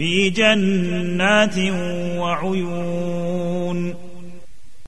في جنات وعيون